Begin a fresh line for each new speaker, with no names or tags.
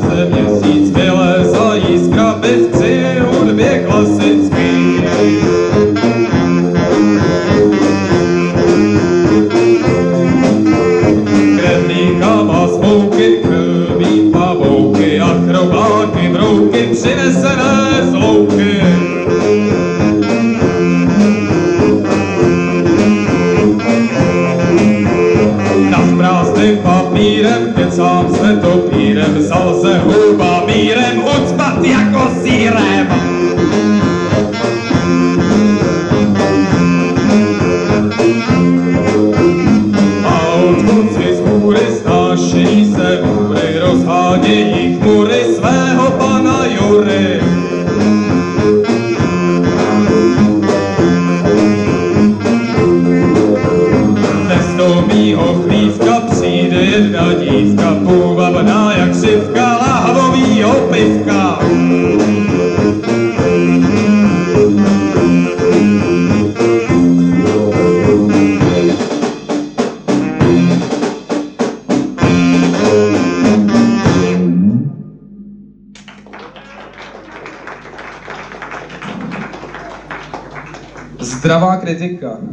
se měsíc vylezla jiskra bez při hudbě klasický. Kremlíka má smouky, krmí pavouky, akrobáky, brouky, přinesené z louky. Papírem, kecám se topírem, vzal se huba mírem, ucpat jako sírem. Půvabná jak křivka lahvovýho pivka. Zdravá kritika.